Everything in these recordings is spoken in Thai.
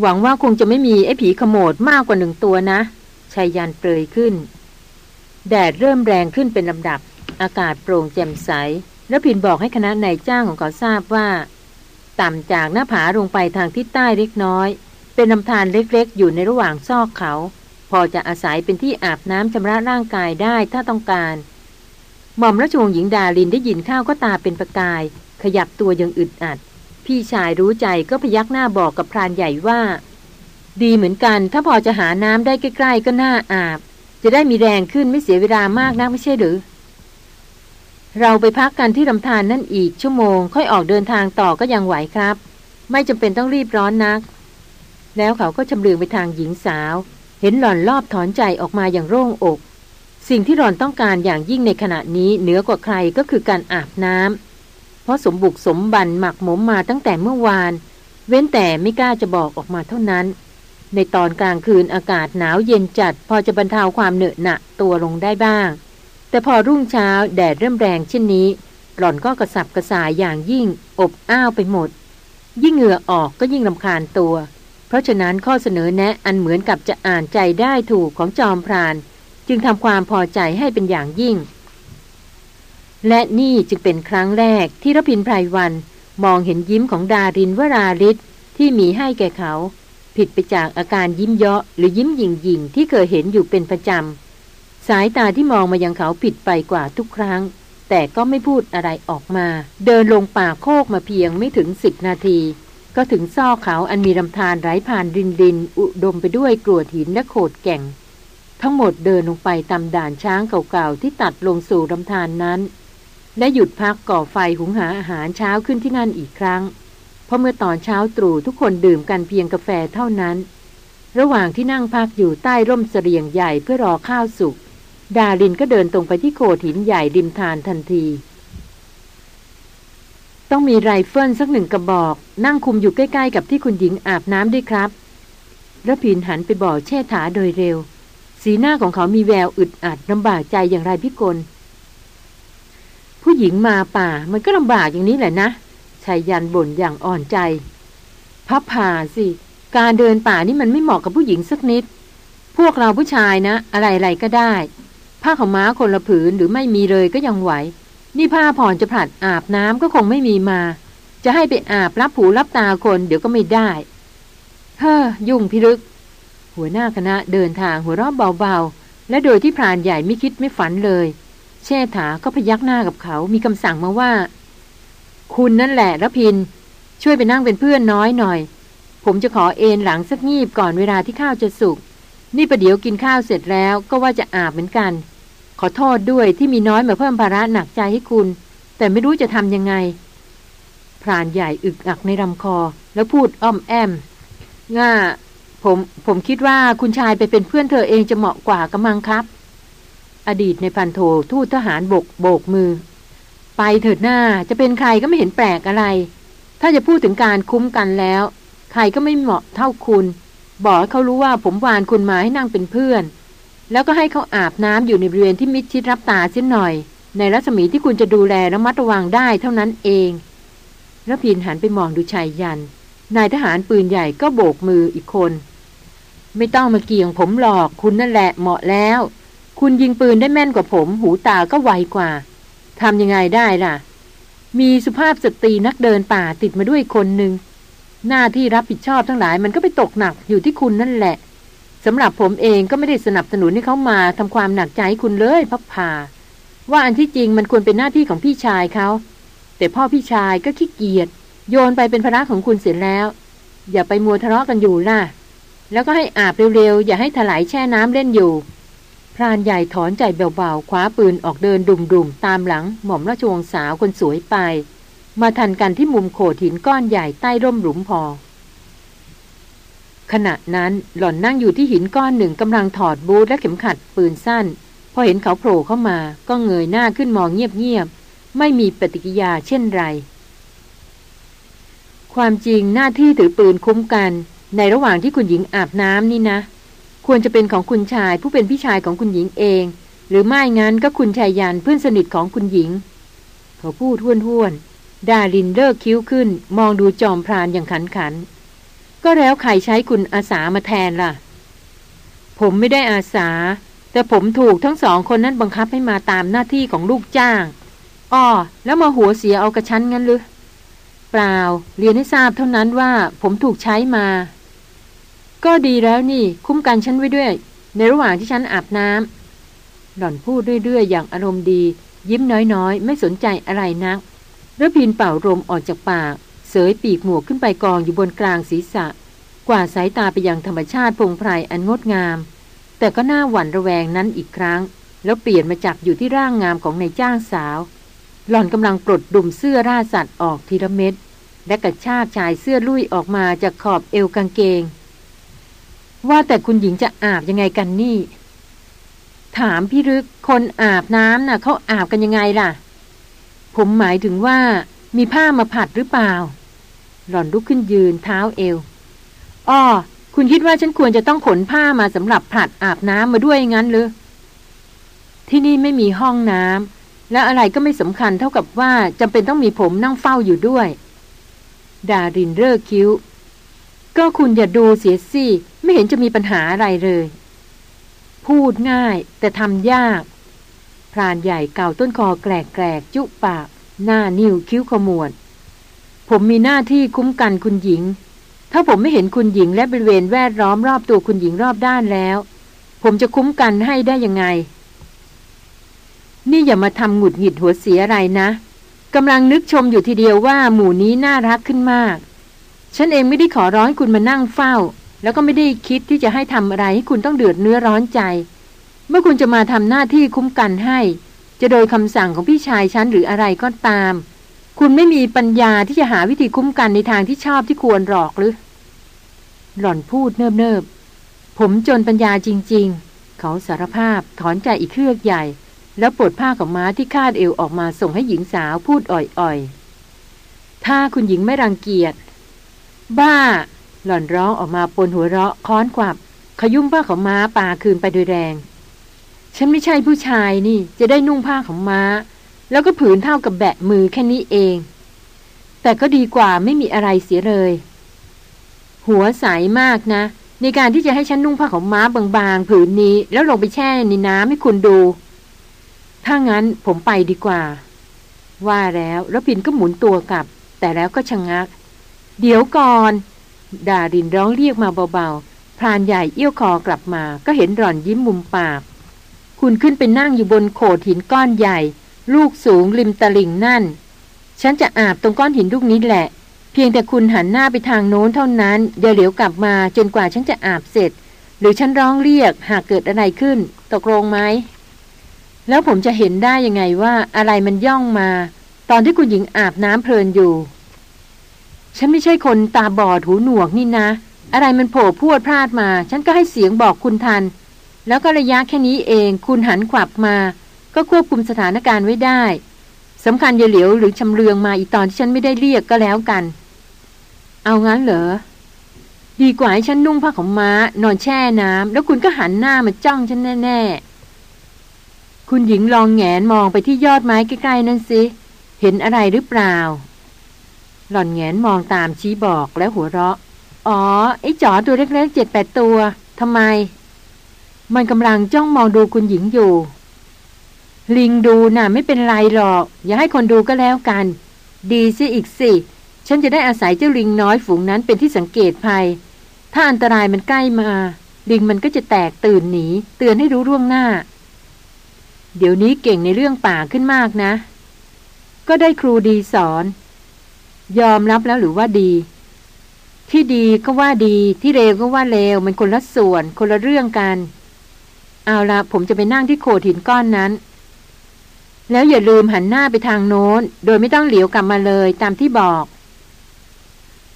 หวังว่าคงจะไม่มีไอ้ผีขโมดมากกว่าหนึ่งตัวนะชายยันเปรยขึ้น แดดเริ่มแรงขึ้นเป็นลำดับ อากาศโปร่งแจ่มใส แล้วพินบอกให้คณะนายจ้างของเขาทราบว่า ต่ำจากหน้าผาลงไปทางทิศใต้เล็กน้อย เป็นลำธารเล็กๆ อยู่ในระหว่างซอกเขา พอจะอาศัยเป็นที่อาบน้ำชำระร่างกายได้ถ้าต้องการ หม่อมราชวงศ์หญิงดาลินได้ยินข้าวก็ตาเป็นประกาย ขยับตัวยังอึดอัด พี่ชายรู้ใจก็พยักหน้าบอกกับพรานใหญ่ว่า ดีเหมือนกัน ถ้าพอจะหาน้ำได้ใกล้ๆก็น่าอาบ จะได้มีแรงขึ้นไม่เสียเวลามากนักไม่ใช่หรือ เราไปพักกันที่ลำธารนนั่นอีกชั่วโมง ค่อยออกเดินทางต่อก็ยังไหวครับ ไม่จำเป็นต้องรีบร้อนนัก แล้วเขาก็ชำเลืองไปทางหญิงสาว เห็นหล่อนรอบถอนใจออกมาอย่างโล่งอก สิ่งที่หล่อนต้องการอย่างยิ่งในขณะนี้เหนือกว่าใครก็คือการอาบน้ำ เพราะสมบุกสมบันหมักหมมมาตั้งแต่เมื่อวาน เว้นแต่ไม่กล้าจะบอกออกมาเท่านั้น ในตอนกลางคืนอากาศหนาวเย็นจัด พอจะบรรเทาความเหนอะหนะตัวลงได้บ้าง แต่พอรุ่งเช้าแดดเริ่มแรงเช่นนี้ หล่อนก็กระสับกระส่ายอย่างยิ่ง อบอ้าวไปหมด ยิ่งเหงื่อออกก็ยิ่งลำคาญตัว เพราะฉะนั้นข้อเสนอแนะอันเหมือนกับจะอ่านใจได้ถูกของจอมพราน จึงทำความพอใจให้เป็นอย่างยิ่ง และนี่จึงเป็นครั้งแรกที่รพินไพรวัน มองเห็นยิ้มของดารินวราริศที่มีให้แก่เขา ผิดไปจากอาการยิ้มเยาะหรือยิ้มหยิ่งหยิ่งที่เคยเห็นอยู่เป็นประจำ สายตาที่มองมายังเขาผิดไปกว่าทุกครั้ง แต่ก็ไม่พูดอะไรออกมา เดินลงป่าโคกมาเพียงไม่ถึงสิบนาที ก็ถึงซอกเขาอันมีลำธารไหลผ่านดินดินอุดมไปด้วยกรวดหินและโขดแก่ง ทั้งหมดเดินลงไปตามด่านช้างเก่าๆที่ตัดลงสู่ลำธารนั้น และหยุดพักก่อไฟหุงหาอาหารเช้าขึ้นที่นั่นอีกครั้ง เพราะเมื่อตอนเช้าตรู่ทุกคนดื่มกันเพียงกาแฟเท่านั้น ระหว่างที่นั่งพักอยู่ใต้ร่มเสลียงใหญ่เพื่อรอข้าวสุก ดารินก็เดินตรงไปที่โขดหินใหญ่ริมธารทันที ต้องมีไรเฟิลสักหนึ่งกระบอก นั่งคุมอยู่ใกล้ๆ กับที่คุณหญิงอาบน้ำด้วยครับแล้วพินหันไปบอกเชษฐาโดยเร็ว สีหน้าของเขามีแววอึดอัดลำบากใจอย่างไรพี่กล ผู้หญิงมาป่ามันก็ลำบากอย่างนี้แหละนะชายยันบ่นอย่างอ่อนใจ พับผ่าสิ การเดินป่านี่มันไม่เหมาะกับผู้หญิงสักนิด พวกเราผู้ชายนะ อะไรๆก็ได้ ผ้าขาวม้าคนละผืนหรือไม่มีเลยก็ยังไหว นี่ผ้าผ่อนจะผลัดอาบน้ำก็คงไม่มีมา จะให้ไปอาบรับผูรับตาคนเดี๋ยวก็ไม่ได้เฮ้อยุ่งพิรึก หัวหน้าคณะเดินทางหัวราะเบาๆ และโดยที่พรานใหญ่ไม่คิดไม่ฝันเลย เชษฐาก็พยักหน้ากับเขามีคำสั่งมาว่า คุณนั่นแหละระพิน ช่วยไปนั่งเป็นเพื่อนน้อยหน่อย ผมจะขอเอนหลังสักงีบก่อนเวลาที่ข้าวจะสุก นี่ประเดี๋ยวกินข้าวเสร็จแล้วก็ว่าจะอาบเหมือนกัน ขอโทษด้วยที่มีน้อยมาเพิ่มภาระหนักใจให้คุณ แต่ไม่รู้จะทำยังไงพรานใหญ่อึกอักในลำคอ แล้วพูดอ้อมแอมง่าผมผมคิดว่าคุณชายไปเป็นเพื่อนเธอเองจะเหมาะกว่ากำมังครับ อดีตในพันโททูตทหารบกโบกมือ ไปเถิดหน้าจะเป็นใครก็ไม่เห็นแปลกอะไร ถ้าจะพูดถึงการคุ้มกันแล้ว ใครก็ไม่เหมาะเท่าคุณ บอกเขารู้ว่าผมวานคุณมาให้นั่งเป็นเพื่อน แล้วก็ให้เขาอาบน้ำอยู่ในบริเวณที่มิดชิดรับตาเสียหน่อย ในรัศมีที่คุณจะดูแลระมัดระวังได้เท่านั้นเองระพินหันไปมองดูชายยัน นายทหารปืนใหญ่ก็โบกมืออีกคน ไม่ต้องมาเกี่ยงผมหรอกคุณนั่นแหละเหมาะแล้ว คุณยิงปืนได้แม่นกว่าผม หูตาก็ไวกว่าทำยังไงได้ล่ะ มีสุภาพสตรีนักเดินป่าติดมาด้วยคนหนึ่ง หน้าที่รับผิดชอบทั้งหลายมันก็ไปตกหนักอยู่ที่คุณนั่นแหละสำหรับผมเองก็ไม่ได้สนับสนุนให้เขามาทำความหนักใจให้คุณเลยพับพาว่าอันที่จริงมันควรเป็นหน้าที่ของพี่ชายเขาแต่พ่อพี่ชายก็ขี้เกียจโยนไปเป็นภาระของคุณเสร็จแล้ว อย่าไปมัวทะเลาะกันอยู่ล่ะ แล้วก็ให้อาบเร็วๆ อย่าให้ถลายแช่น้ำเล่นอยู่ พรานใหญ่ถอนใจเบาๆคว้าปืนออกเดินดุ่มๆตามหลัง หม่อมราชวงศ์สาวคนสวยไป มาทันกันที่มุมโขดหินก้อนใหญ่ใต้ร่มหลุมพอ ขณะนั้นหล่อนนั่งอยู่ที่หินก้อนหนึ่งกำลังถอดบูทและเข็มขัดปืนสั้น พอเห็นเขาโผล่เข้ามา ก็เงยหน้าขึ้นมองเงียบๆไม่มีปฏิกิยาเช่นไร ความจริงหน้าที่ถือปืนคุ้มกัน ในระหว่างที่คุณหญิงอาบน้ำนี่นะ ควรจะเป็นของคุณชายผู้เป็นพี่ชายของคุณหญิงเอง หรือไม่งั้นก็คุณชายยันเพื่อนสนิทของคุณหญิงเขาพูดห้วนๆดารินเลิกคิ้วขึ้น มองดูจอมพรานอย่างขันขัน ก็แล้วใครใช้คุณอาสามาแทนล่ะ ผมไม่ได้อาสา แต่ผมถูกทั้งสองคนนั้นบังคับให้มาตามหน้าที่ของลูกจ้างอ้อแล้วมาหัวเสียเอากระชั้นงั้นหรือเปล่า เรียนให้ทราบเท่านั้นว่าผมถูกใช้มา ก็ดีแล้วนี่คุ้มกันฉันไว้ด้วย ในระหว่างที่ฉันอาบน้ำหล่อนพูดเรื่อยๆ อย่างอารมณ์ดี ยิ้มน้อยๆ ไม่สนใจอะไรนักระพินเป่าลมออกจากปาก เสยปีกหมวกขึ้นไปกองอยู่บนกลางศีรษะ กว่าสายตาไปยังธรรมชาติพงไพรอันงดงาม แต่ก็น่าหวั่นระแวงนั้นอีกครั้ง แล้วเปลี่ยนมาจับอยู่ที่ร่างงามของนายจ้างสาว หล่อนกำลังปลดดุมเสื้อราสัตว์ออกทีละเม็ดและกระชากชายเสื้อลุยออกมาจากขอบเอวกางเกง ว่าแต่คุณหญิงจะอาบยังไงกันนี่ ถามพี่รึกคนอาบน้ำน่ะเขาอาบกันยังไงล่ะ ผมหมายถึงว่ามีผ้ามาผัดหรือเปล่า หล่อนลุกขึ้นยืนเท้าเอวอ้อคุณคิดว่าฉันควรจะต้องขนผ้ามาสำหรับผัดอาบน้ำมาด้วยงั้นหรือที่นี่ไม่มีห้องน้ำและอะไรก็ไม่สำคัญเท่ากับว่าจำเป็นต้องมีผมนั่งเฝ้าอยู่ด้วย ดารินเลิกคิ้ว ก็คุณอย่าดูเสียสิ ไม่เห็นจะมีปัญหาอะไรเลย พูดง่ายแต่ทำยาก พรานใหญ่เก่าต้นคอแกลกแกลกจุปาก หน้านิ้วคิ้วขมวด ผมมีหน้าที่คุ้มกันคุณหญิง ถ้าผมไม่เห็นคุณหญิงและบริเวณแวดล้อมรอบตัวคุณหญิงรอบด้านแล้ว ผมจะคุ้มกันให้ได้ยังไง นี่อย่ามาทำหงุดหงิดหัวเสียอะไรนะกำลังนึกชมอยู่ทีเดียวว่าหมู่นี้น่ารักขึ้นมาก ฉันเองไม่ได้ขอร้อนคุณมานั่งเฝ้า แล้วก็ไม่ได้คิดที่จะให้ทำอะไรให้คุณต้องเดือดเนื้อร้อนใจ เมื่อคุณจะมาทำหน้าที่คุ้มกันให้ จะโดยคำสั่งของพี่ชายฉันหรืออะไรก็ตาม คุณไม่มีปัญญาที่จะหาวิธีคุ้มกันในทางที่ชอบที่ควรหรอกหรือ หล่อนพูดเนิบๆผมจนปัญญาจริง ๆ เขาสารภาพถอนใจอีกเครือกใหญ่ แล้วปลดผ้าของม้าที่คาดเอวออกมาส่งให้หญิงสาวพูดอ่อยๆ ถ้าคุณหญิงไม่รังเกียจ บ้า หล่อนร้องออกมาปนหัวเราะค้อนกวับ ขยุ่มผ้าของม้าป่าคืนไปโดยแรง ฉันไม่ใช่ผู้ชายนี่ จะได้นุ่งผ้าของม้า แล้วก็ผืนเท่ากับแบะมือแค่นี้เอง แต่ก็ดีกว่าไม่มีอะไรเสียเลย หัวใสามากนะ ในการที่จะให้ฉันนุ่งผ้าของม้าบางๆ ผืนนี้ แล้วลงไปแช่ในน้ำให้คุณดู ถ้างั้นผมไปดีกว่า ว่าแล้วรพินก็หมุนตัวกลับ แต่แล้วก็ชะงงัก เดี๋ยวก่อน ดารินร้องเรียกมาเบาๆ พรานใหญ่เอี้ยวคอกลับมาก็เห็นหล่อนยิ้มมุมปาก คุณขึ้นไปนั่งอยู่บนโขดหินก้อนใหญ่ ลูกสูงริมตลิ่งนั่น ฉันจะอาบตรงก้อนหินลูกนี้แหละ เพียงแต่คุณหันหน้าไปทางโน้นเท่านั้นอย่าเหลียวกลับมาจนกว่าฉันจะอาบเสร็จ หรือฉันร้องเรียกหากเกิดอะไรขึ้น ตกลงไหมแล้วผมจะเห็นได้ยังไงว่าอะไรมันย่องมา ตอนที่คุณหญิงอาบน้ำเพลินอยู่ ฉันไม่ใช่คนตาบอดหูหนวกนี่นะ อะไรมันโผล่พวดพลาดมา ฉันก็ให้เสียงบอกคุณทัน แล้วก็ระยะแค่นี้เองคุณหันขวับมา ก็ควบคุมสถานการณ์ไว้ได้สำคัญอย่าเหลียวหรือชำเลืองมาอีกตอนที่ฉันไม่ได้เรียกก็แล้วกัน เอางั้นเหรอ ดีกว่าให้ฉันนุ่งผ้าของม้านอนแช่น้ำแล้วคุณก็หันหน้ามาจ้องฉันแน่ๆ คุณหญิงลองแงนมองไปที่ยอดไม้ใกล้ๆนั่นสิ เห็นอะไรหรือเปล่า หล่อนแงนมองตามชี้บอกแล้วหัวเราะ อ๋อ ไอ้จ๋อตัวเล็กๆเจ็ดแปดตัวทำไม มันกำลังจ้องมองดูคุณหญิงอยู่ ลิงดูน่ะ ไม่เป็นไรหรอก อย่าให้คนดูก็แล้วกัน ดีสิอีกสิ ฉันจะได้อาศัยเจ้าลิงน้อยฝูงนั้นเป็นที่สังเกตภัย ถ้าอันตรายมันใกล้มา ลิงมันก็จะแตกตื่นหนี เตือนให้รู้ร่วงหน้า เดี๋ยวนี้เก่งในเรื่องป่าขึ้นมากนะ ก็ได้ครูดีสอน ยอมรับแล้วหรือว่าดี ที่ดีก็ว่าดีที่เลวก็ว่าเลวมันคนละส่วน คนละเรื่องกัน เอาละผมจะไปนั่งที่โขดหินก้อนนั้น แล้วอย่าลืมหันหน้าไปทางโน้น โดยไม่ต้องเหลียวกลับมาเลยตามที่บอก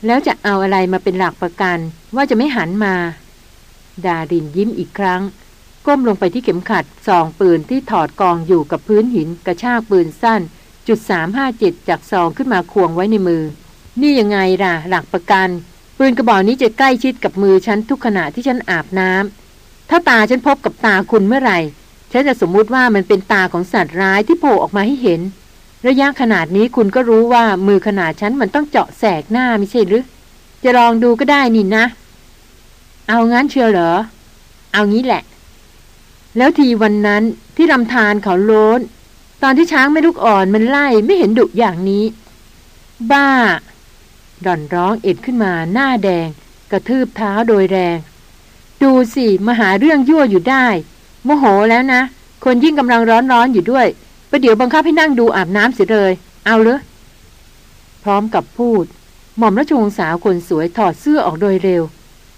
แล้วจะเอาอะไรมาเป็นหลักประกัน ว่าจะไม่หันมา ดารินยิ้มอีกครั้งก้มลงไปที่เข็มขัดซองปืนที่ถอดกองอยู่กับพื้นหินกระชากปืนสั้น จุดสามห้าเจ็ดจากซองขึ้นมาควงไว้ในมือ นี่ยังไงล่ะ หลักประกัน ปืนกระบอกนี้จะใกล้ชิดกับมือฉันทุกขณะที่ฉันอาบน้ำถ้าตาฉันพบกับตาคุณเมื่อไหร่ ฉันจะสมมุติว่ามันเป็นตาของสัตว์ร้ายที่โผล่ออกมาให้เห็น ระยะขนาดนี้คุณก็รู้ว่ามือขนาดฉันมันต้องเจาะแสกหน้าไม่ใช่หรือ จะลองดูก็ได้นี่นะ เอางั้นเชียวเหรอ เอางี้แหละแล้วทีวันนั้นที่รำทานเขาโล้น ตอนที่ช้างไม่ลูกอ่อนมันไล่ไม่เห็นดุอย่างนี้ บ้าด่อนร้องเอ็ดขึ้นมาหน้าแดง กระทืบเท้าโดยแรง ดูสิมาหาเรื่องยั่วอยู่ได้ โมโหแล้วนะ คนยิ่งกำลังร้อนร้อนอยู่ด้วยประเดี๋ยวบังคับให้นั่งดูอาบน้ำเสียเลย เอาเลยพร้อมกับพูด หม่อมราชวงศ์สาวคนสวยถอดเสื้อออกโดยเร็ว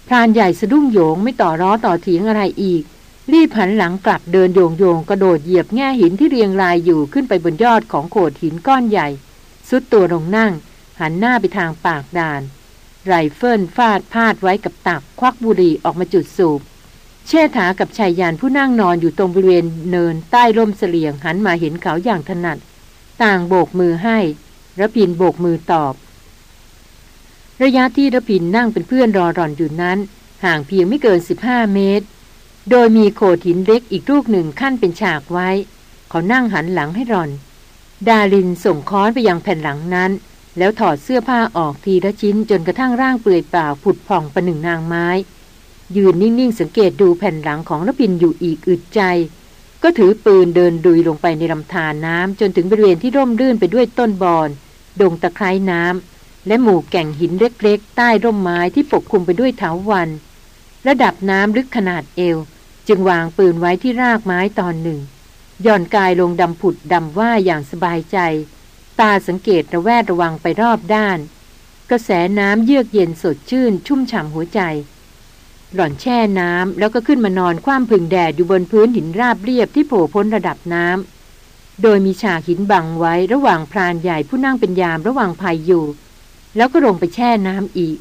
พรานใหญ่สะดุ้งโหยงไม่ต่อล้อต่อเถียงอะไรอีก รีบหันหลังกลับเดินโหย่งโหย่งกระโดดเหยียบแง่หินที่เรียงรายอยู่ขึ้นไปบนยอดของโขดหินก้อนใหญ่ ทรุดตัวลงนั่ง หันหน้าไปทางปากด่าน ไรเฟิลฟาดพาดไว้กับตัก ควักบุหรี่ออกมาจุดสูบ เชษฐากับชายยานผู้นั่งนอนอยู่ตรงบริเวณเนินใต้ร่มเสลียงหันมาเห็นเขาอย่างถนัด ต่างโบกมือให้ระพินโบกมือตอบ ระยะที่ระพินนั่งเป็นเพื่อนรอรอนอยู่นั้น ห่างเพียงไม่เกิน 15 เมตร โดยมีโขดหินเล็กอีกลูกหนึ่งขั้นเป็นฉากไว้ เขานั่งหันหลังให้รอน ดารินส่งค้อนไปยังแผ่นหลังนั้น แล้วถอดเสื้อผ้าออกทีละชิ้นจนกระทั่งร่างเปลือยเปล่าผุดผ่องประหนึ่งนางไม้ ยืนนิ่งๆสังเกตดูแผ่นหลังของนพินอยู่อีกอึดใจ ก็ถือปืนเดินดุยลงไปในลำธารน้ำจนถึงบริเวณที่ร่มรื่นไปด้วยต้นบอนดงตะไคร้น้ำและหมู่แก่งหินเล็กๆ ใต้ร่มไม้ที่ปกคลุมไปด้วยเถาวัน ระดับน้ำลึกขนาดเอว จึงวางปืนไว้ที่รากไม้ตอนหนึ่งย่อนกายลงดำผุดดำว่าอย่างสบายใจ ตาสังเกตระแวดระวังไปรอบด้าน กระแสน้ำเยือกเย็นสดชื่น ชุ่มฉ่ำหัวใจ หล่อนแช่น้ำแล้วก็ขึ้นมานอนคว่ำพึ่งแดดอยู่บนพื้นหินราบเรียบที่โผล่พ้นระดับน้ำโดยมีฉากหินบังไว้ระหว่างพรานใหญ่ผู้นั่งเป็นยามระหว่างภัยอยู่ แล้วก็ลงไปแช่น้ำอีก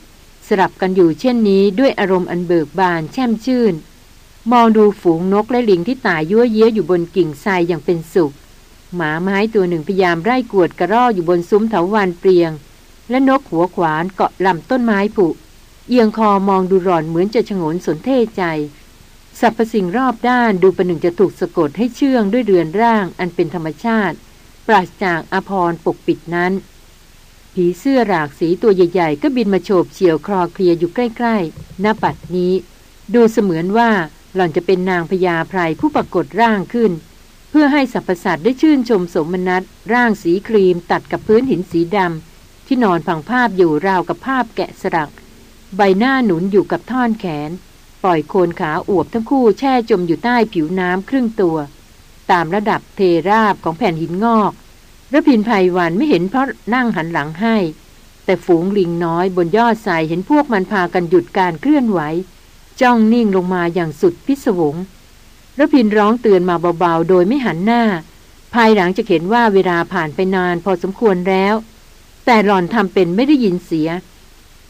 สลับกันอยู่เช่นนี้ด้วยอารมณ์อันเบิกบานแช่มชื่น มองดูฝูงนกและลิงที่ตายยั่วเย้ยอยู่บนกิ่งทรายอย่างเป็นสุข หมาไม้ตัวหนึ่งพยายามไล่กวดกระรอกอยู่บนซุ้มเถาวันเปรียง และนกหัวขวานเกาะลำต้นไม้ผุเอียงคอมองดูร่อนเหมือนจะฉงนสนเทใจสรรพสิ่งรอบด้านดูประหนึ่งจะถูกสะกดให้เชื่องด้วยเรือนร่างอันเป็นธรรมชาติ ปราศจากอภรปกปิดนั้น ผีเสื้อหลากสีตัวใหญ่ๆ ก็บินมาโฉบเฉี่ยวคลอเคลียอยู่ใกล้ๆ หน้าปัดนี้ ดูเสมือนว่าหล่อนจะเป็นนางพญาไพรผู้ปรากฏร่างขึ้น เพื่อให้สรรพสัตว์ได้ชื่นชมสมนัตร่างสีครีมตัดกับพื้นหินสีดำที่นอนฝังภาพอยู่ราวกับภาพแกะสลัก ใบหน้าหนุนอยู่กับท่อนแขน ปล่อยโคนขาอวบทั้งคู่แช่จมอยู่ใต้ผิวน้ำครึ่งตัว ตามระดับเทราบของแผ่นหินงอก ระพินภัยวันไม่เห็นเพราะนั่งหันหลังให้ แต่ฝูงลิงน้อยบนยอดทรายเห็นพวกมันพากันหยุดการเคลื่อนไหว จ้องนิ่งลงมาอย่างสุดพิศวงระพินร้องเตือนมาเบาๆ โดยไม่หันหน้า ภายหลังจะเห็นว่าเวลาผ่านไปนานพอสมควรแล้ว แต่หล่อนทำเป็นไม่ได้ยินเสีย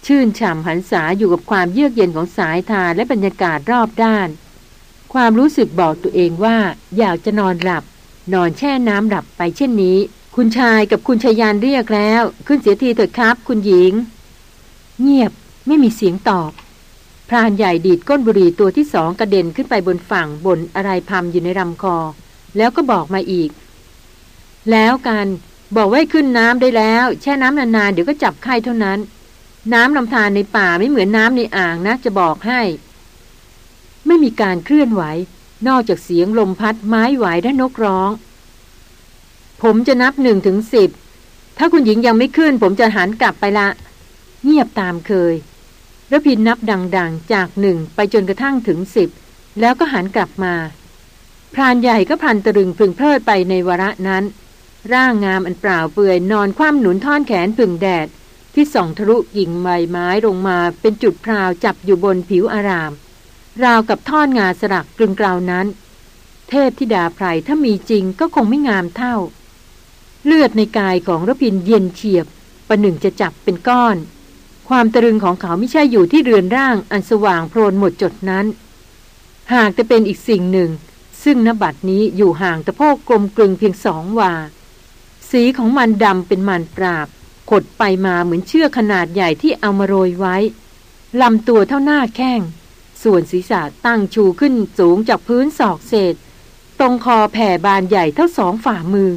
ชื่นฉ่ำหันษาอยู่กับความเยือกเย็นของสายทาและบรรยากาศรอบด้าน ความรู้สึกบอกตัวเองว่าอยากจะนอนหลับ นอนแช่น้ำหลับไปเช่นนี้ คุณชายกับคุณชายานเรียกแล้ว ขึ้นเสียทีเถิดครับ คุณหญิง เงียบไม่มีเสียงตอบ พรานใหญ่ดีดก้นบุหรี่ตัวที่สองกระเด็นขึ้นไปบนฝั่งบนอะไรพำอยู่ในลำคอ แล้วก็บอกมาอีก แล้วกันบอกไว้ขึ้นน้ำได้แล้ว แช่น้ำนานๆเดี๋ยวก็จับไข้เท่านั้น น้ำลำธารในป่าไม่เหมือนน้ำในอ่างนะจะบอกให้ ไม่มีการเคลื่อนไหว นอกจากเสียงลมพัดไม้ไหวและนกร้อง ผมจะนับหนึ่งถึงสิบ ถ้าคุณหญิงยังไม่ขึ้น ผมจะหันกลับไปละ เงียบตามเคยระพินนับดังๆ จากหนึ่งไปจนกระทั่งถึงสิบ แล้วก็หันกลับมา พรานใหญ่ก็พันตรึงพึงเพลิดไปในวระนั้น ร่างงามอันเปล่าเปลือยนอนคว่ำหนุนท่อนแขนพึ่งแดด ที่ส่องทะลุกิ่งใบไม้ลงมาเป็นจุดพราวจับอยู่บนผิวอาราม ราวกับท่อนงาสลักกลึงกราวนั้น เทพธิดาไพรถ้ามีจริงก็คงไม่งามเท่า เลือดในกายของรพินเย็นเฉียบ ประหนึ่งจะจับเป็นก้อน ความตรึงของเขาไม่ใช่อยู่ที่เรือนร่างอันสว่างโพลนหมดจดนั้น หากจะเป็นอีกสิ่งหนึ่ง ซึ่งนบัดนี้อยู่ห่างตะโพกกลมกลึงเพียงสองวา สีของมันดำเป็นมันปราบ ขดไปมาเหมือนเชือกขนาดใหญ่ที่เอามาโรยไว้ลำตัวเท่าหน้าแข้ง ส่วนศีรษะตั้งชูขึ้นสูงจากพื้นศอกเศษ ตรงคอแผ่บานใหญ่เท่าสองฝ่ามือ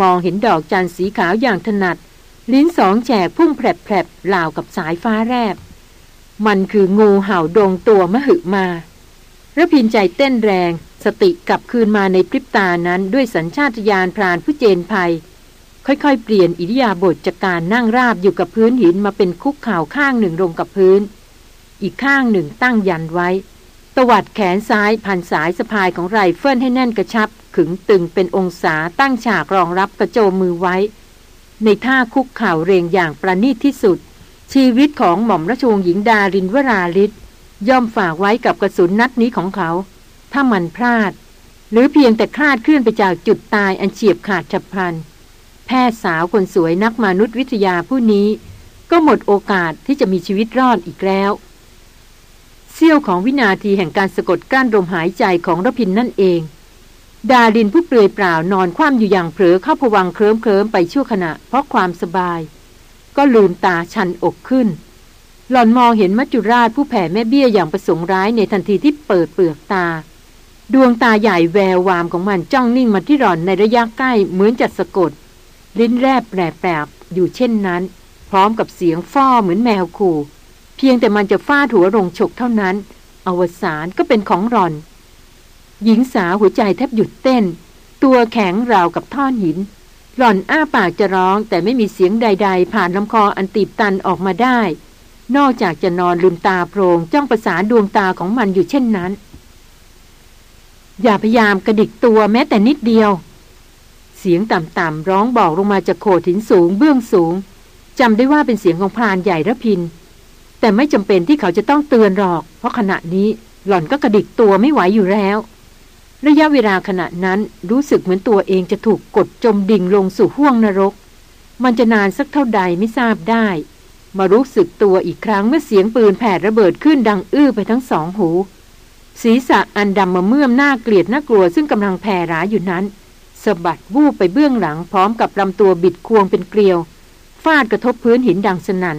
มองเห็นดอกจันสีขาวอย่างถนัด ลิ้นสองแฉกพุ่งแผลบๆลาวกับสายฟ้าแรบ มันคืองูเห่าดงตัวมหึมาระพินใจเต้นแรง สติกลับคืนมาในพริบตานั้นด้วยสัญชาตญาณพรานผู้เจนภัย ค่อยๆ เปลี่ยนอิริยาบถจากการนั่งราบอยู่กับพื้นหินมาเป็นคุกข่าวข้างหนึ่งลงกับพื้น อีกข้างหนึ่งตั้งยันไว้ ตวัดแขนซ้ายพันสายสะพายของไรเฟิลให้แน่นกระชับ ขึงตึงเป็นองศาตั้งฉากรองรับกระโจมมือไว้ ในท่าคุกเข่าเล็งอย่างประณีตที่สุด ชีวิตของหม่อมราชวงศ์หญิงดารินวราฤทธิ์ย่อมฝากไว้กับกระสุนนัดนี้ของเขา ถ้ามันพลาด หรือเพียงแต่คลาดเคลื่อนไปจากจุดตายอันเฉียบขาดฉับพลัน แพทย์สาวคนสวยนักมนุษยวิทยาผู้นี้ ก็หมดโอกาสที่จะมีชีวิตรอดอีกแล้วเสี้ยวของวินาทีแห่งการสะกดกั้นลมหายใจของรพินนั่นเอง ดาดินผู้เปลือยเปล่านอนคว่ำอยู่อย่างเผลอเข้าผวังเคลิ้มเคลิ้มไปชั่วขณะ เพราะความสบาย ก็ลืมตาชันอกขึ้น หล่อนมองเห็นมัจจุราชผู้แผ่แม่เบี้ยอย่างประสงค์ร้ายในทันทีที่เปิดเปลือกตา ดวงตาใหญ่แวววามของมันจ้องนิ่งมาที่หล่อนในระยะใกล้เหมือนจะสะกด ลิ้นแรบแปลกอยู่เช่นนั้น พร้อมกับเสียงฟ้อเหมือนแมวขู่ เพียงแต่มันจะฟาดหัวลงฉกเท่านั้น อวสานก็เป็นของหล่อน หญิงสาวหัวใจแทบหยุดเต้น ตัวแข็งราวกับท่อนหิน หล่อนอ้าปากจะร้องแต่ไม่มีเสียงใด ๆ ผ่านลำคออันตีบตันออกมาได้ นอกจากจะนอนลืมตาโพรงจ้องประสานดวงตาของมันอยู่เช่นนั้น อย่าพยายามกระดิกตัวแม้แต่นิดเดียว เสียงต่ำๆร้องบอกลงมาจากโขดหินสูงเบื้องสูงจำได้ว่าเป็นเสียงของพรานใหญ่ระพิน แต่ไม่จำเป็นที่เขาจะต้องเตือนหรอก เพราะขณะนี้หล่อนก็กระดิกตัวไม่ไหวอยู่แล้ว ระยะเวลาขณะนั้นรู้สึกเหมือนตัวเองจะถูกกดจมดิ่งลงสู่ห้วงนรก มันจะนานสักเท่าใดไม่ทราบได้ มารู้สึกตัวอีกครั้งเมื่อเสียงปืนแผดระเบิดขึ้นดังอื้อไปทั้งสองหู ศีรษะอันดำมาเมื่อมหน้าเกลียดน่ากลัวซึ่งกำลังแผ่ร้ายอยู่นั้นสะบัดวูบไปเบื้องหลังพร้อมกับลำตัวบิดควงเป็นเกลียวฟาดกระทบพื้นหินดังสนัน่น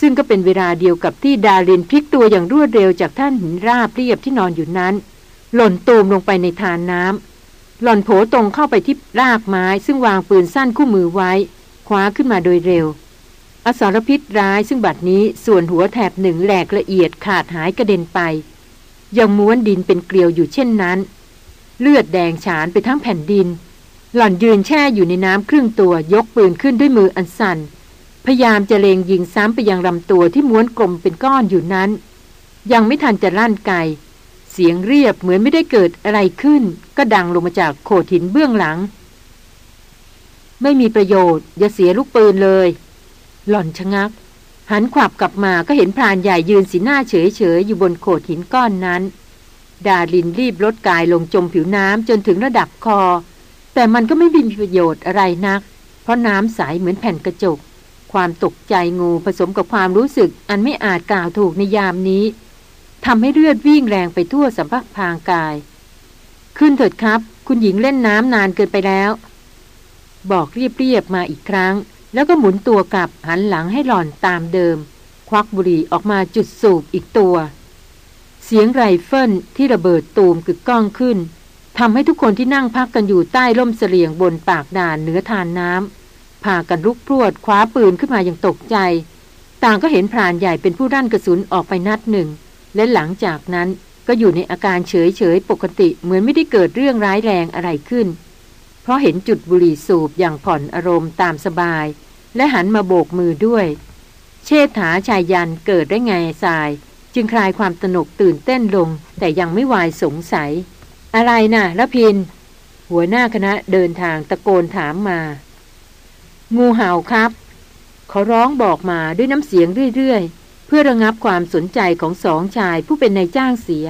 ซึ่งก็เป็นเวลาเดียวกับที่ดารินพลิกตัวอย่างรวดเร็วจากท่านหินราบเรียบที่นอนอยู่นั้น หล่นตูมลงไปในทานน้ำหล่อนโผตรงเข้าไปที่รากไม้ ซึ่งวางปืนสั้นคู่มือไว้ คว้าขึ้นมาโดยเร็ว อสารพิษร้ายซึ่งบัดนี้ส่วนหัวแถบหนึ่งแหลกละเอียดขาดหายกระเด็นไป ยังม้วนดินเป็นเกลียวอยู่เช่นนั้น เลือดแดงฉานไปทั้งแผ่นดิน หล่อนยืนแช่อยู่ในน้ำครึ่งตัวยกปืนขึ้นด้วยมืออันสัน่นพยายามจะเลงยิงซ้ำไปยังลำตัวที่ม้วนกลมเป็นก้อนอยู่นั้น ยังไม่ทันจะลั่นไก เสียงเรียบเหมือนไม่ได้เกิดอะไรขึ้น ก็ดังลงมาจากโขดหินเบื้องหลัง ไม่มีประโยชน์ อย่าเสียลูกปืนเลย หล่อนชะงัก หันขวับกลับมาก็เห็นพรานใหญ่ยืนสีหน้าเฉยเฉยอยู่บนโขดหินก้อนนั้น ดาลินรีบลดกายลงจมผิวน้ำจนถึงระดับคอ แต่มันก็ไม่มีประโยชน์อะไรนัก เพราะน้ำใสเหมือนแผ่นกระจก ความตกใจงูผสมกับความรู้สึกอันไม่อาจกล่าวถูกในยามนี้ ทำให้เลือดวิ่งแรงไปทั่วสัมผัสพางกาย ขึ้นเถิดครับ คุณหญิงเล่นน้ำนานเกินไปแล้ว บอกเรียบๆมาอีกครั้ง แล้วก็หมุนตัวกลับหันหลังให้หล่อนตามเดิม ควักบุหรี่ออกมาจุดสูบอีกตัว เสียงไรเฟิลที่ระเบิดตูมกึกก้องขึ้นทำให้ทุกคนที่นั่งพักกันอยู่ใต้ร่มเสลียงบนปากด่านเหนือทานน้ำพากันลุกพรวดคว้าปืนขึ้นมาอย่างตกใจ ต่างก็เห็นพรานใหญ่เป็นผู้รั่นกระสุนออกไปนัดหนึ่ง และหลังจากนั้นก็อยู่ในอาการเฉยเฉยปกติเหมือนไม่ได้เกิดเรื่องร้ายแรงอะไรขึ้น เพราะเห็นจุดบุหรี่สูบอย่างผ่อนอารมณ์ตามสบาย และหันมาโบกมือด้วย เชษฐาชายยันเกิดได้ไงสาย จึงคลายความตนกตื่นเต้นลง แต่ยังไม่วายสงสัย อะไรนะ่ะละพิน หัวหน้าคณะเดินทางตะโกนถามมา งูเห่าครับ เขาร้องบอกมาด้วยน้ำเสียงเรื่อยๆ พื่อระงับความสนใจของสองชายผู้เป็นนายจ้างเสีย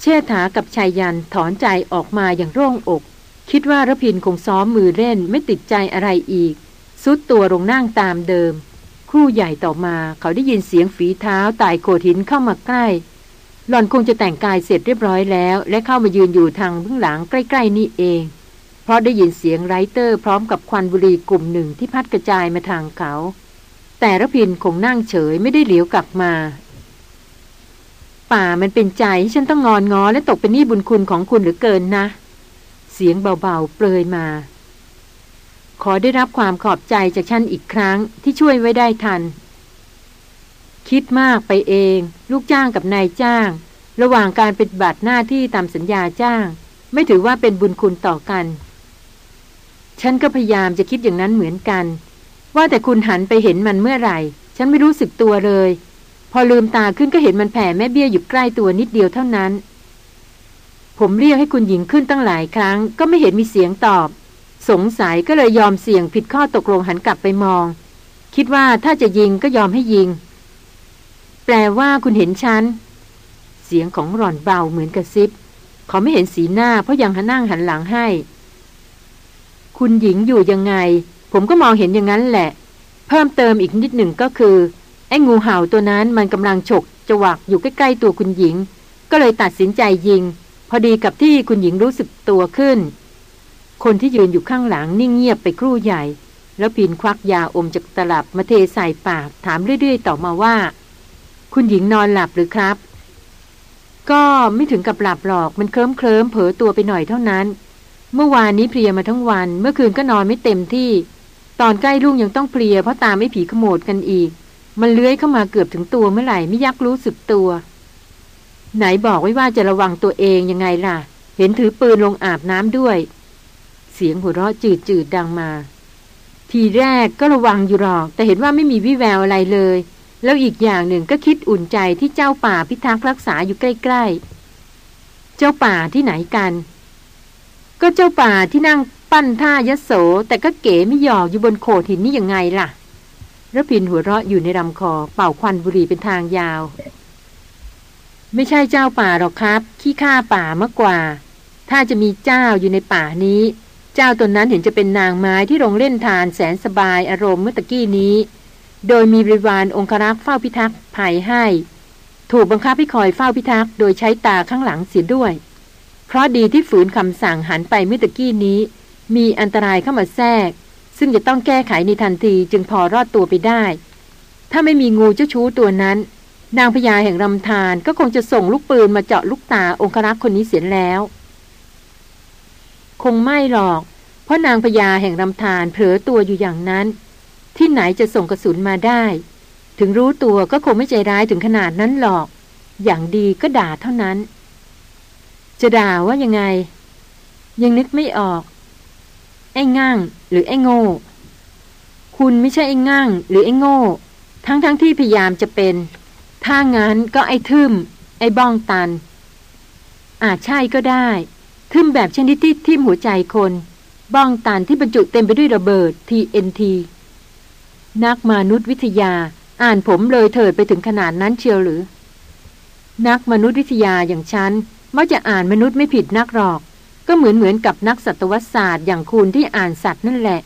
เชษฐากับชายยันถอนใจออกมาอย่างโล่งอก คิดว่ารพินคงซ้อมมือเล่นไม่ติดใจอะไรอีกสุดตัวลงนั่งตามเดิม ครู่ใหญ่ต่อมาเขาได้ยินเสียงฝีเท้าไต่โขดหินเข้ามาใกล้ หล่อนคงจะแต่งกายเสร็จเรียบร้อยแล้ว และเข้ามายืนอยู่ทางเบื้องหลังใกล้ ๆ นี่เอง เพราะได้ยินเสียงไรเตอร์พร้อมกับควันบุหรี่กลุ่มหนึ่งที่พัดกระจายมาทางเขา แต่รพินคงนั่งเฉยไม่ได้เหลียวกลับมา ป่ามันเป็นใจฉันต้องงอนงอและตกเป็นหนี้บุญคุณของคุณหรือเกินนะ เสียงเบาๆเปลยมา ขอได้รับความขอบใจจากฉันอีกครั้งที่ช่วยไว้ได้ทัน คิดมากไปเอง ลูกจ้างกับนายจ้าง ระหว่างการปฏิบัติหน้าที่ตามสัญญาจ้าง ไม่ถือว่าเป็นบุญคุณต่อกัน ฉันก็พยายามจะคิดอย่างนั้นเหมือนกัน ว่าแต่คุณหันไปเห็นมันเมื่อไหร่ ฉันไม่รู้สึกตัวเลย พอลืมตาขึ้นก็เห็นมันแผ่แม่เบี้ยอยู่ใกล้ตัวนิดเดียวเท่านั้น ผมเรียกให้คุณหญิงขึ้นตั้งหลายครั้ง ก็ไม่เห็นมีเสียงตอบ สงสัยก็เลยยอมเสี่ยงผิดข้อตกลงหันกลับไปมอง คิดว่าถ้าจะยิงก็ยอมให้ยิง แปลว่าคุณเห็นฉันเสียงของหล่อนเบาเหมือนกระซิบ เขาไม่เห็นสีหน้าเพราะยังหันั่งหันหลังให้ คุณหญิงอยู่ยังไง ผมก็มองเห็นอย่างนั้นแหละ เพิ่มเติมอีกนิดหนึ่งก็คือ ไอ้งูเห่าตัวนั้นมันกำลังฉกจวักอยู่ใกล้ๆตัวคุณหญิง ก็เลยตัดสินใจยิง พอดีกับที่คุณหญิงรู้สึกตัวขึ้น คนที่ยืนอยู่ข้างหลังนิ่งเงียบไปครู่ใหญ่ แล้วพินควักยาอมจากตลับมาเทใส่ปากถามเรื่อยๆ ต่อมาว่า คุณหญิงนอนหลับหรือครับ ก็ไม่ถึงกับหลับหรอกมันเคลิ้มเคลิ้มเผลอตัวไปหน่อยเท่านั้น เมื่อวานนี้เพลียมาทั้งวัน เมื่อคืนก็นอนไม่เต็มที่ ตอนใกล้รุ่งยังต้องเพลียเพราะตามไม่ผีขโมดกันอีก มันเลื้อยเข้ามาเกือบถึงตัวเมื่อไหร่ไม่ยักรู้สึกตัว ไหนบอกไว้ว่าจะระวังตัวเองยังไงล่ะ เห็นถือปืนลงอาบน้ำด้วย เสียงหัวเราะจืดจืดดังมา ทีแรกก็ระวังอยู่หรอก แต่เห็นว่าไม่มีวิแววอะไรเลย แล้วอีกอย่างหนึ่งก็คิดอุ่นใจที่เจ้าป่าพิทักษ์รักษาอยู่ใกล้ ๆ เจ้าป่าที่ไหนกัน ก็เจ้าป่าที่นั่ง ปั้นท่ายโส แต่ก็เก๋ไม่หยอกอยู่บนโขดหินนี่ยังไงล่ะระพินหัวเราะอยู่ในลำคอ เป่าควันบุหรี่เป็นทางยาว ไม่ใช่เจ้าป่าหรอกครับ ขี้ข้าป่ามากกว่า ถ้าจะมีเจ้าอยู่ในป่านี้ เจ้าตนนั้นเห็นจะเป็นนางไม้ที่ลงเล่นทานแสนสบายอารมณ์เมื่อตะกี้นี้ โดยมีบริวารองครักษ์เฝ้าพิทักษ์ภัยให้ ถูกบังคับให้คอยเฝ้าพิทักษ์โดยใช้ตาข้างหลังเสียด้วย เพราะดีที่ฝืนคำสั่งหันไปเมื่อตะกี้นี้ มีอันตรายเข้ามาแทรก ซึ่งจะต้องแก้ไขในทันทีจึงพอรอดตัวไปได้ ถ้าไม่มีงูเจ้าชู้ตัวนั้น นางพญาแห่งรำธารก็คงจะส่งลูกปืนมาเจาะลูกตาองครักษ์คนนี้เสียแล้ว คงไม่หรอก เพราะนางพญาแห่งรำธารเผลอตัวอยู่อย่างนั้น ที่ไหนจะส่งกระสุนมาได้ ถึงรู้ตัวก็คงไม่ใจร้ายถึงขนาดนั้นหรอก อย่างดีก็ด่าเท่านั้น จะด่าว่ายังไง ยังนึกไม่ออก ไอ้ง่าง หรือไอ้โง่ คุณไม่ใช่ไอ้ง่าง หรือไอ้โง่ ทั้งทั้งที่พยายามจะเป็น ถ้างั้นก็ไอ้ทึมไอ้บ้องตัน อาจใช่ก็ได้ ทึมแบบชนิดที่ทิ่มหัวใจคน บ้องตันที่บรรจุเต็มไปด้วยระเบิด TNT นักมนุษยวิทยาอ่านผมเลยเถิดไปถึงขนาดนั้นเชียวหรือ นักมนุษยวิทยาอย่างฉันมักจะอ่านมนุษย์ไม่ผิดนักหรอก ก็เหมือนเหมือนกับนักสัตวศาสตร์อย่างคุณที่อ่านสัตว์นั่นแหละ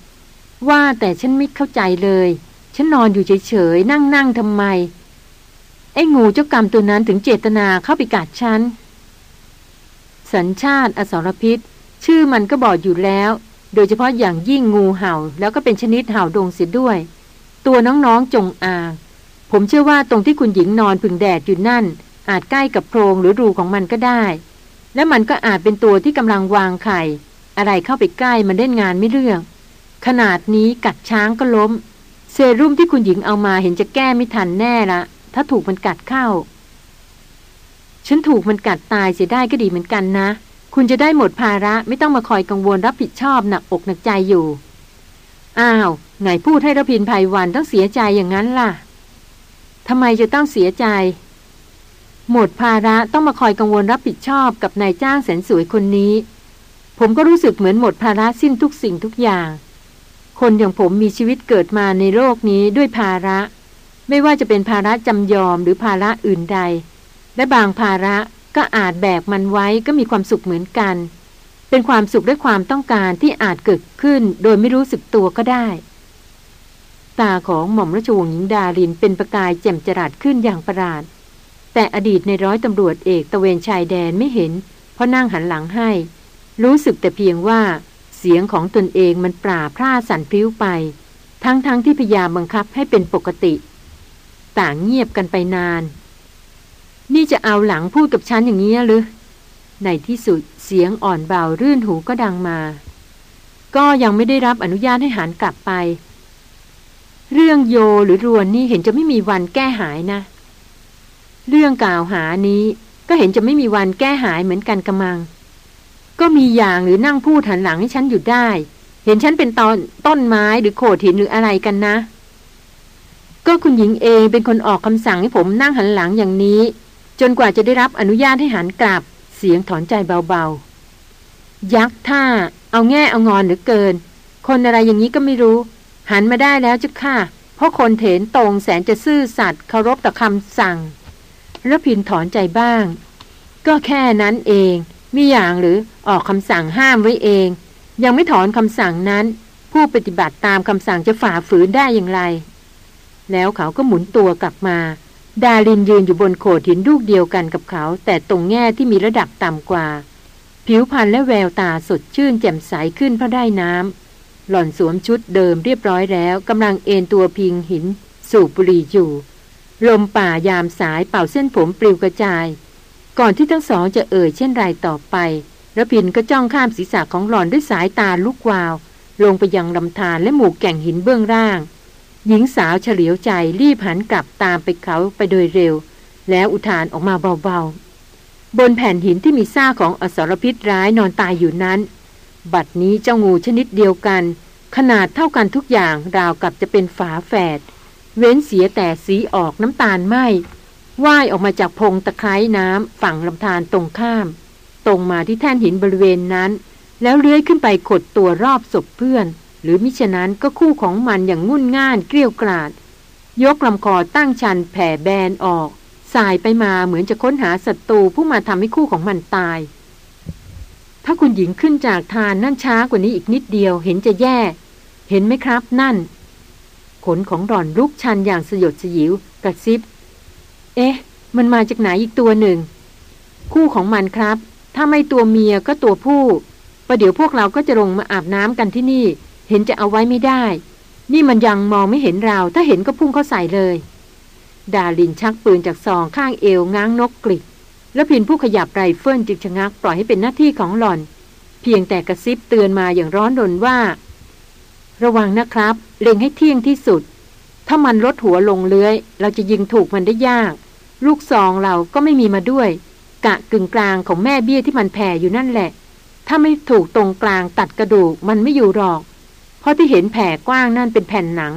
ว่าแต่ฉันไม่เข้าใจเลย ฉันนอนอยู่เฉยๆ นั่งนั่งทำไม ไอ้งูเจ้ากรรมตัวนั้นถึงเจตนาเข้าไปกัดฉัน สัญชาติอสรพิษ ชื่อมันก็บอกอยู่แล้ว โดยเฉพาะอย่างยิ่งงูเห่า แล้วก็เป็นชนิดเห่าดงเสียด้วย ตัวน้องๆจงอาง ผมเชื่อว่าตรงที่คุณหญิงนอนพึ่งแดดอยู่นั่น อาจใกล้กับโพรงหรือรูของมันก็ได้ และมันก็อาจเป็นตัวที่กำลังวางไข่ อะไรเข้าไปใกล้มันเล่นงานไม่เรื่อง ขนาดนี้กัดช้างก็ล้ม เซรุ่มที่คุณหญิงเอามาเห็นจะแก้ไม่ทันแน่ละ ถ้าถูกมันกัดเข้า ฉันถูกมันกัดตายเสียได้ก็ดีเหมือนกันนะ คุณจะได้หมดภาระไม่ต้องมาคอยกังวลรับผิดชอบหนักอกหนักใจอยู่ อ้าวไงพูดให้ระพินภัยวันต้องเสียใจอย่างนั้นล่ะทำไมจะต้องเสียใจ หมดภาระต้องมาคอยกังวลรับผิดชอบกับนายจ้างแสนสวยคนนี้ ผมก็รู้สึกเหมือนหมดภาระสิ้นทุกสิ่งทุกอย่าง คนอย่างผมมีชีวิตเกิดมาในโลกนี้ด้วยภาระ ไม่ว่าจะเป็นภาระจำยอมหรือภาระอื่นใด และบางภาระก็อาจแบกมันไว้ก็มีความสุขเหมือนกัน เป็นความสุขและความต้องการที่อาจเกิดขึ้นโดยไม่รู้สึกตัวก็ได้ ตาของหม่อมราชวงศ์หญิงดารินเป็นประกายแจ่มจรัสขึ้นอย่างประหลาด แต่อดีตในร้อยตำรวจเอกตะเวนชายแดนไม่เห็น เพราะนั่งหันหลังให้ รู้สึกแต่เพียงว่าเสียงของตนเองมันปราพร่าสั่นพลิ้วไป ทั้งๆทที่พยายามบังคับให้เป็นปกติ ต่างเงียบกันไปนาน นี่จะเอาหลังพูดกับฉันอย่างนี้หรือ ในที่สุดเสียงอ่อนเบารื่นหูก็ดังมา ก็ยังไม่ได้รับอนุญาตให้หันกลับไป เรื่องโยหรือรวนนี่เห็นจะไม่มีวันแก้หายนะ เรื่องกล่าวหานี้ก็เห็นจะไม่มีวันแก้หายเหมือนกันกระมัง ก็มีอย่างหรือนั่งพูดหันหลังให้ฉันหยุดได้ เห็นฉันเป็นตอนต้นไม้หรือโขดหินหรืออะไรกันนะ ก็คุณหญิงเองเป็นคนออกคำสั่งให้ผมนั่งหันหลังอย่างนี้ จนกว่าจะได้รับอนุญาตให้หันกลับ เสียงถอนใจเบาๆ ยักษ์ท่า เอาแง่เอางอนเหลือเกิน คนอะไรอย่างนี้ก็ไม่รู้ หันมาได้แล้วจ้ะค่ะ เพราะคนเถนตรงแสนจะซื่อสัตย์เคารพต่อคำสั่ง ระพินถอนใจบ้าง ก็แค่นั้นเอง มีอย่างหรือออกคำสั่งห้ามไว้เอง ยังไม่ถอนคำสั่งนั้น ผู้ปฏิบัติตามคำสั่งจะฝ่าฝืนได้อย่างไร แล้วเขาก็หมุนตัวกลับมา ดารินยืนอยู่บนโขดหินลูกเดียวกันกับเขา แต่ตรงแง่ที่มีระดับต่ำกว่า ผิวพรรณและแววตาสดชื่นแจ่มใสขึ้นเพราะได้น้ำหล่อนสวมชุดเดิมเรียบร้อยแล้วกำลังเอนตัวพิงหิน สูบบุหรี่อยู่ ลมป่ายามสายเป่าเส้นผมปลิวกระจาย ก่อนที่ทั้งสองจะเอ่ยเช่นไรต่อไประพินก็จ้องข้ามศีรษะของหล่อนด้วยสายตาลุกวาว ลงไปยังลำธารและหมู่แก่งหินเบื้องล่าง หญิงสาวเฉลียวใจรีบหันกลับตามไปเขาไปโดยเร็ว แล้วอุทานออกมาเบาๆ บนแผ่นหินที่มีซ่าของอสรพิษร้ายนอนตายอยู่นั้น บัดนี้เจ้างูชนิดเดียวกัน ขนาดเท่ากันทุกอย่างราวกับจะเป็นฝาแฝด เว้นเสียแต่สีออกน้ำตาลไหมว่ายออกมาจากพงตะไคร้น้ำฝั่งลำธารตรงข้าม ตรงมาที่แท่นหินบริเวณนั้น แล้วเลื้อยขึ้นไปขดตัวรอบศพเพื่อน หรือมิฉะนั้นก็คู่ของมันอย่างงุ่นง่านเกลี้ยวกราด ยกลำคอตั้งชันแผ่แบนออกสายไปมาเหมือนจะค้นหาศัตรูผู้มาทำให้คู่ของมันตาย ถ้าคุณหญิงขึ้นจากทานนั่นช้ากว่านี้อีกนิดเดียวเห็นจะแย่ เห็นไหมครับนั่น ขนของหล่อนลุกชันอย่างสยดสยิวกระซิบ เอ๊ะ มันมาจากไหนอีกตัวหนึ่ง คู่ของมันครับ ถ้าไม่ตัวเมียก็ตัวผู้ประเดี๋ยวพวกเราก็จะลงมาอาบน้ำกันที่นี่ เห็นจะเอาไว้ไม่ได้ นี่มันยังมองไม่เห็นเรา ถ้าเห็นก็พุ่งเข้าใส่เลย ดารินชักปืนจากซองข้างเอวง้างนกกริกแล้วรพินทร์ผู้ขยับไรเฟิลจึงชะงักปล่อยให้เป็นหน้าที่ของหล่อน เพียงแต่กระซิบเตือนมาอย่างร้อนรนว่า ระวังนะครับ เล็งให้เที่ยงที่สุด ถ้ามันลดหัวลงเลื้อย เราจะยิงถูกมันได้ยาก ลูกซองเราก็ไม่มีมาด้วย กะกึ่งกลางของแม่เบี้ยที่มันแผ่อยู่นั่นแหละ ถ้าไม่ถูกตรงกลางตัดกระดูกมันไม่อยู่หรอก เพราะที่เห็นแผ่กว้างนั่นเป็นแผ่นหนัง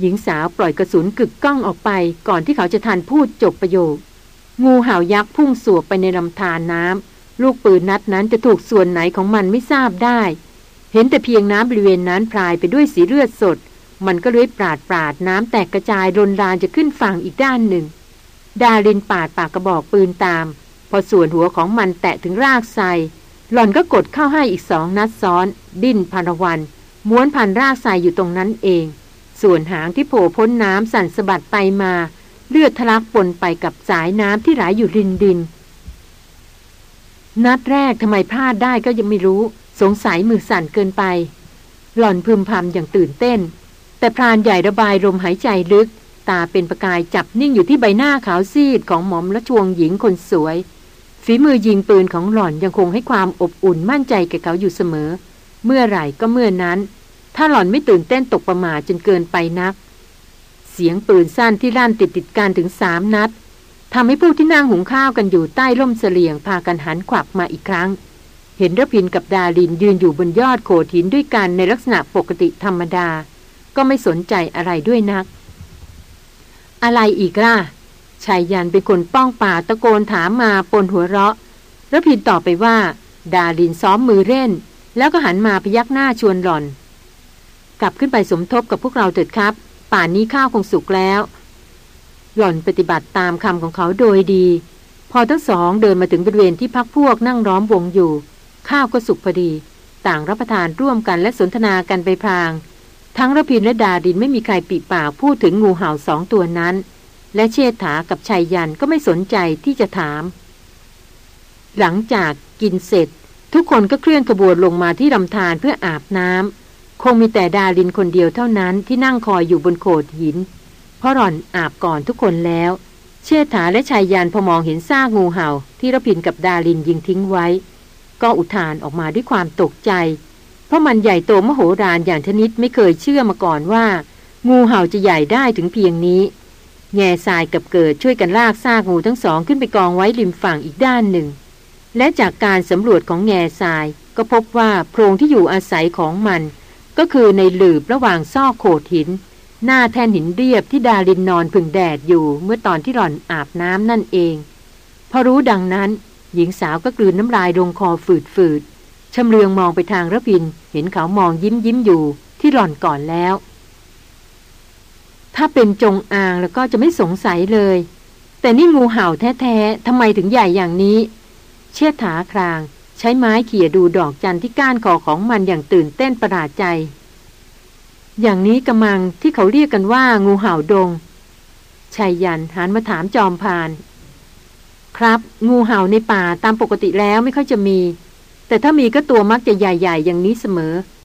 หญิงสาวปล่อยกระสุนกึกก้องออกไปก่อนที่เขาจะทันพูดจบประโยค งูเห่ายักษ์พุ่งสวบไปในลำธารน้ำลูกปืนนัดนั้นจะถูกส่วนไหนของมันไม่ทราบได้ เห็นแต่เพียงน้ำบริเวณนั้นพรายไปด้วยสีเลือดสด มันก็เลยปราดปราดน้ำแตกกระจายรนรานจะขึ้นฝั่งอีกด้านหนึ่ง ดารินปาดปากกระบอกปืนตาม พอส่วนหัวของมันแตะถึงรากไทรหล่อนก็กดเข้าให้อีกสองนัดซ้อน ดิ้นพานวัน ม้วนพันรากไทรอยู่ตรงนั้นเอง ส่วนหางที่โผล่พ้นน้ำสั่นสะบัดไปมา เลือดทะลักปนไปกับสายน้ำที่ไหลยอยู่รินดิน นัดแรกทำไมพลาดได้ก็ยังไม่รู้ สงสัยมือสั่นเกินไป หล่อนพึมพำอย่างตื่นเต้น แต่พรานใหญ่ระบายลมหายใจลึก ตาเป็นประกายจับนิ่งอยู่ที่ใบหน้าขาวซีดของหมอมและชวงหญิงคนสวย ฝีมือยิงปืนของหล่อนยังคงให้ความอบอุ่นมั่นใจแก่เขาอยู่เสมอ เมื่อไหร่ก็เมื่อนั้น ถ้าหล่อนไม่ตื่นเต้นตกประมาจนเกินไปนัก เสียงปืนสั้นที่ลั่นติดติดกันถึงสามนัดทำให้ผู้ที่นั่งหุงข้าวกันอยู่ใต้ร่มเสลียงพากันหันขวับมาอีกครั้ง เห็นระพินกับดาลินยืนอยู่บนยอดโขดหินด้วยกันในลักษณะปกติธรรมดา ก็ไม่สนใจอะไรด้วยนัก อะไรอีกล่ะชายยันเป็นคนป้องป่าตะโกนถามมาปนหัวเราะระพินตอบไปว่า ดาลินซ้อมมือเล่น แล้วก็หันมาพยักหน้าชวนหล่อน กลับขึ้นไปสมทบกับพวกเราเถิดครับ ป่านนี้ข้าวคงสุกแล้ว หล่อนปฏิบัติตามคำของเขาโดยดี พอทั้งสองเดินมาถึงบริเวณที่พักพวกนั่งร้อมวงอยู่ ข้าวก็สุกพอดี ต่างรับประทานร่วมกันและสนทนากันไปพราง ทั้งระพินและดาดินไม่มีใครปีปากพูดถึงงูเห่าสองตัวนั้น และเชษฐากับชายยันก็ไม่สนใจที่จะถาม หลังจากกินเสร็จ ทุกคนก็เคลื่อนขบวนลงมาที่ลำธารเพื่ออาบน้ำคงมีแต่ดารินคนเดียวเท่านั้นที่นั่งคอยอยู่บนโขดหิน เพราะหล่อนอาบก่อนทุกคนแล้วเชษฐาและชายยันพอมองเห็นซากงูเห่า ที่ระพินกับดารินยิงทิ้งไว้ ก็อุทานออกมาด้วยความตกใจ เพราะมันใหญ่โตมโหฬารอย่างชนิดไม่เคยเชื่อมาก่อนว่า งูเห่าจะใหญ่ได้ถึงเพียงนี้ แง่ทรายกับเกิดช่วยกันลากซากงูทั้งสองขึ้นไปกองไว้ริมฝั่งอีกด้านหนึ่ง และจากการสำรวจของแง่ทรายก็พบว่าโพรงที่อยู่อาศัยของมัน ก็คือในหลืบระหว่างซอกโขดหิน หน้าแท่นหินเรียบที่ดารินนอนพึ่งแดดอยู่เมื่อตอนที่หล่อนอาบน้ำนั่นเอง พอรู้ดังนั้น หญิงสาวก็กลืนน้ำลายลงคอฝืดๆชำเลืองมองไปทางระพิน เห็นเขามองยิ้มยิ้มอยู่ที่หล่อนก่อนแล้ว ถ้าเป็นจงอางแล้วก็จะไม่สงสัยเลย แต่นี่งูเห่าแท้ๆทำไมถึงใหญ่อย่างนี้ เชี่ยถาคราง ใช้ไม้เขี่ยดูดอกจันที่ก้านคอของมันอย่างตื่นเต้นประหลาดใจ อย่างนี้กำมังที่เขาเรียกกันว่างูเห่าดงชายยันหันมาถามจอมพาน ครับ งูเห่าในป่าตามปกติแล้วไม่ค่อยจะมี แต่ถ้ามีก็ตัวมักจะใหญ่ ๆ อย่างนี้เสมอ